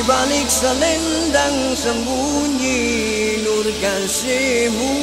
Di balik selendang sembunyi nur kasihmu